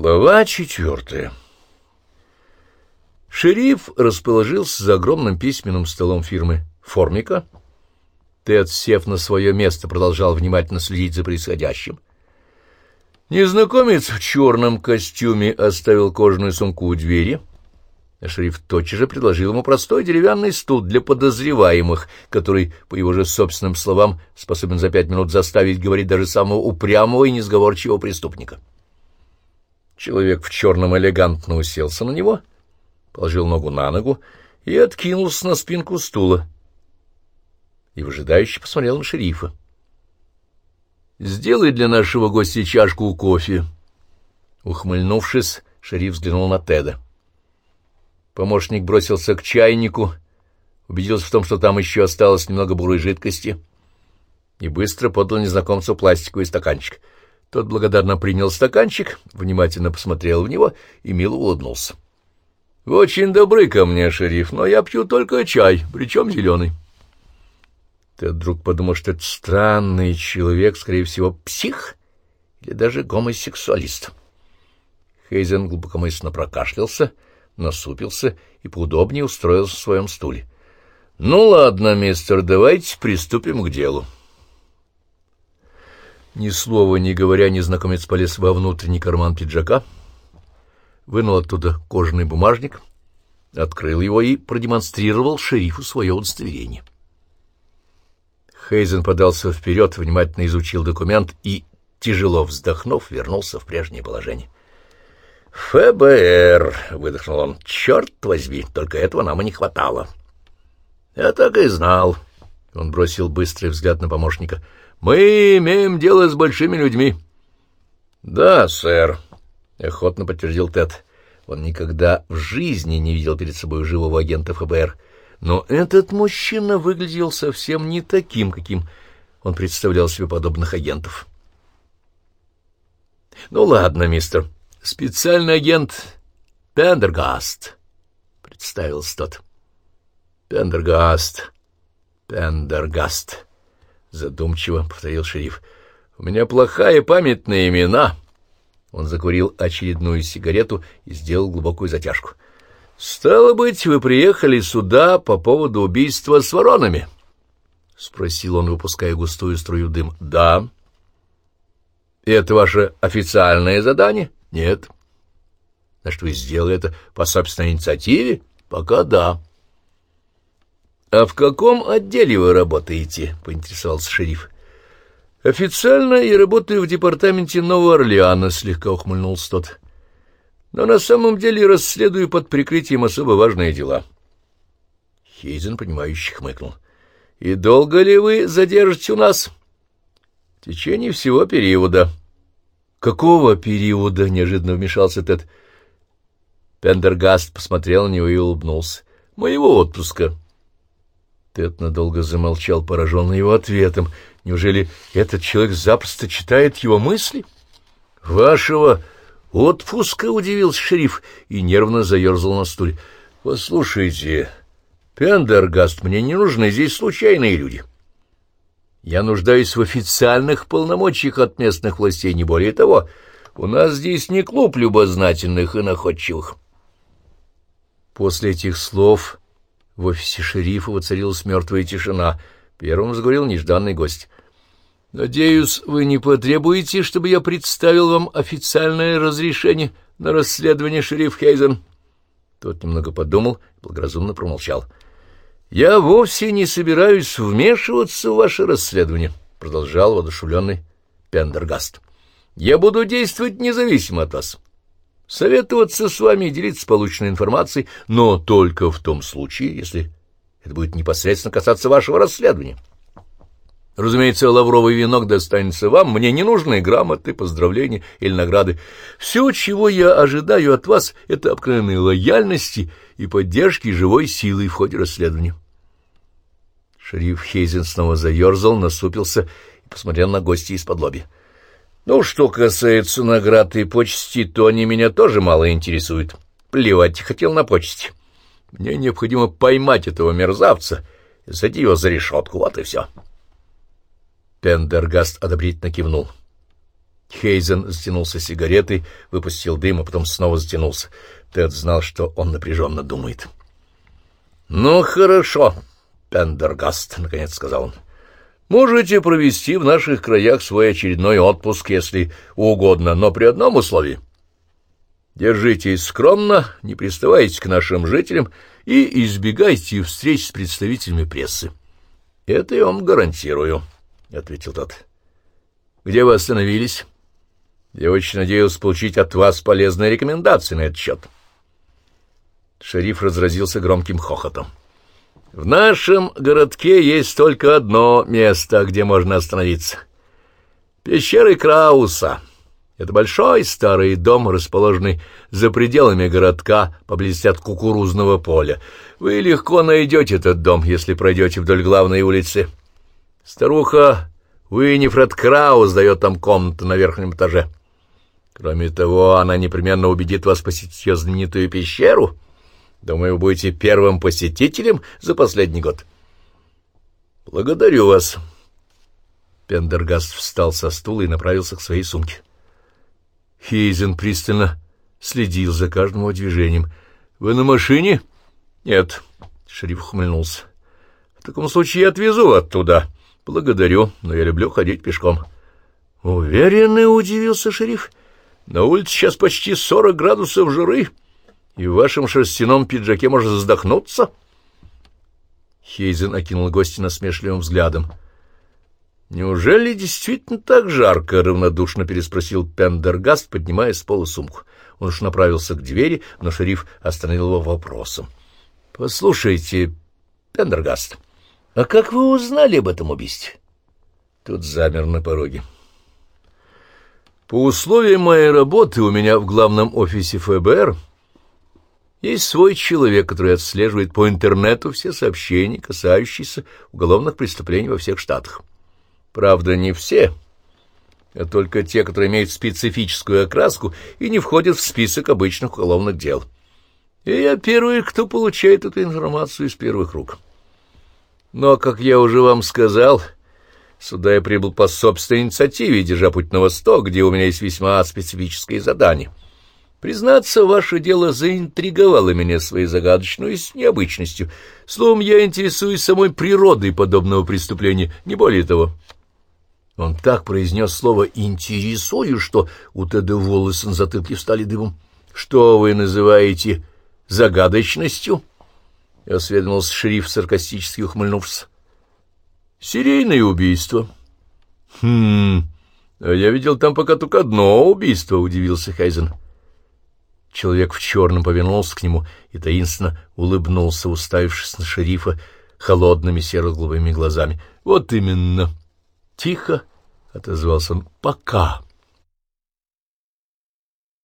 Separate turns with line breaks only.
Глава четвертая Шериф расположился за огромным письменным столом фирмы «Формика». Тед, сев на свое место, продолжал внимательно следить за происходящим. Незнакомец в черном костюме оставил кожаную сумку у двери, а шериф тотчас же предложил ему простой деревянный стул для подозреваемых, который, по его же собственным словам, способен за пять минут заставить говорить даже самого упрямого и несговорчивого преступника. Человек в черном элегантно уселся на него, положил ногу на ногу и откинулся на спинку стула. И выжидающе посмотрел на шерифа. «Сделай для нашего гостя чашку кофе». Ухмыльнувшись, шериф взглянул на Теда. Помощник бросился к чайнику, убедился в том, что там еще осталось немного бурой жидкости, и быстро подал незнакомцу пластиковый стаканчик — тот благодарно принял стаканчик, внимательно посмотрел в него и мило улыбнулся. — Вы очень добры ко мне, шериф, но я пью только чай, причем зеленый. Ты вдруг подумал, что это странный человек, скорее всего, псих или даже гомосексуалист. Хейзен глубокомысленно прокашлялся, насупился и поудобнее устроился в своем стуле. — Ну ладно, мистер, давайте приступим к делу. — ни слова не говоря, незнакомец полез во внутренний карман пиджака, вынул оттуда кожаный бумажник, открыл его и продемонстрировал шерифу свое удостоверение. Хейзен подался вперед, внимательно изучил документ и, тяжело вздохнув, вернулся в прежнее положение. «ФБР!» — выдохнул он. «Черт возьми, только этого нам и не хватало». «Я так и знал». Он бросил быстрый взгляд на помощника — мы имеем дело с большими людьми. — Да, сэр, — охотно подтвердил Тед. Он никогда в жизни не видел перед собой живого агента ФБР. Но этот мужчина выглядел совсем не таким, каким он представлял себе подобных агентов. — Ну ладно, мистер, специальный агент Пендергаст, — представился тот. — Пендергаст, Пендергаст. — задумчиво повторил шериф. — У меня плохая память на имена. Он закурил очередную сигарету и сделал глубокую затяжку. — Стало быть, вы приехали сюда по поводу убийства с воронами? — спросил он, выпуская густую струю дым. — Да. — Это ваше официальное задание? — Нет. — Значит, вы сделали это по собственной инициативе? — Пока да. — «А в каком отделе вы работаете?» — поинтересовался шериф. «Официально я работаю в департаменте Нового Орлеана», — слегка ухмыльнулся тот. «Но на самом деле расследую под прикрытием особо важные дела». Хейзен, понимающий, хмыкнул. «И долго ли вы задержите у нас?» «В течение всего периода». «Какого периода?» — неожиданно вмешался Тед. Пендергаст посмотрел на него и улыбнулся. «Моего отпуска». Тед надолго замолчал, пораженный его ответом. Неужели этот человек запросто читает его мысли? — Вашего отпуска, — удивился шериф и нервно заерзал на стуле. — Послушайте, Пендергаст, мне не нужны здесь случайные люди. Я нуждаюсь в официальных полномочиях от местных властей, не более того. У нас здесь не клуб любознательных и находчивых. После этих слов в офисе шерифа воцарилась мертвая тишина. Первым заговорил нежданный гость. — Надеюсь, вы не потребуете, чтобы я представил вам официальное разрешение на расследование, шериф Хейзен? Тот немного подумал и благоразумно промолчал. — Я вовсе не собираюсь вмешиваться в ваше расследование, — продолжал воодушевленный Пендергаст. — Я буду действовать независимо от вас. — советоваться с вами и делиться полученной информацией, но только в том случае, если это будет непосредственно касаться вашего расследования. Разумеется, лавровый венок достанется вам, мне не нужны грамоты, поздравления или награды. Все, чего я ожидаю от вас, это обыкновенной лояльности и поддержки живой силой в ходе расследования. Шериф Хейзен снова заерзал, насупился и посмотрел на гостя из-под лоби. Ну, что касается наград и почести, то они меня тоже мало интересуют. Плевать хотел на почести. Мне необходимо поймать этого мерзавца садить его за решетку, вот и все. Пендергаст одобрительно кивнул. Хейзен затянулся сигаретой, выпустил дым, а потом снова затянулся. Тед знал, что он напряженно думает. — Ну, хорошо, Пендергаст, — наконец сказал он. — Можете провести в наших краях свой очередной отпуск, если угодно, но при одном условии. Держитесь скромно, не приставайте к нашим жителям и избегайте встреч с представителями прессы. — Это я вам гарантирую, — ответил тот. — Где вы остановились? — я очень надеялся получить от вас полезные рекомендации на этот счет. Шериф разразился громким хохотом. В нашем городке есть только одно место, где можно остановиться. Пещеры Крауса. Это большой старый дом, расположенный за пределами городка, поблизости от кукурузного поля. Вы легко найдете этот дом, если пройдете вдоль главной улицы. Старуха Уинифред Краус дает там комнату на верхнем этаже. Кроме того, она непременно убедит вас посетить ее знаменитую пещеру. Думаю, вы будете первым посетителем за последний год. Благодарю вас. Пендергаст встал со стула и направился к своей сумке. Хейзен пристально следил за каждым его движением. — Вы на машине? — Нет. Шериф ухмыльнулся. — В таком случае я отвезу оттуда. — Благодарю, но я люблю ходить пешком. — Уверенный, — удивился шериф. На улице сейчас почти сорок градусов жары, и в вашем шерстяном пиджаке можно задохнуться. Хейзен окинул гостя насмешливым взглядом. «Неужели действительно так жарко?» — равнодушно переспросил Пендергаст, поднимая с пола сумку. Он уж направился к двери, но шериф остановил его вопросом. «Послушайте, Пендергаст, а как вы узнали об этом убийстве?» Тут замер на пороге. По условиям моей работы у меня в главном офисе ФБР есть свой человек, который отслеживает по интернету все сообщения, касающиеся уголовных преступлений во всех штатах. Правда, не все, а только те, которые имеют специфическую окраску и не входят в список обычных уголовных дел. И я первый, кто получает эту информацию из первых рук. Но, как я уже вам сказал, Сюда я прибыл по собственной инициативе, держа путь на восток, где у меня есть весьма специфическое задание. Признаться, ваше дело заинтриговало меня своей загадочностью и необычностью. Словом, я интересуюсь самой природой подобного преступления, не более того. Он так произнес слово «интересую», что у Теда волосы на затылке встали дымом. «Что вы называете загадочностью?» — осведомился шериф, саркастически ухмыльнувшись. Серийное убийство. Хм, а я видел там пока только одно убийство, удивился Хайзен. Человек в черном повернулся к нему и таинственно улыбнулся, уставившись на шерифа холодными серо-голубыми глазами. Вот именно. Тихо, — отозвался он, — пока.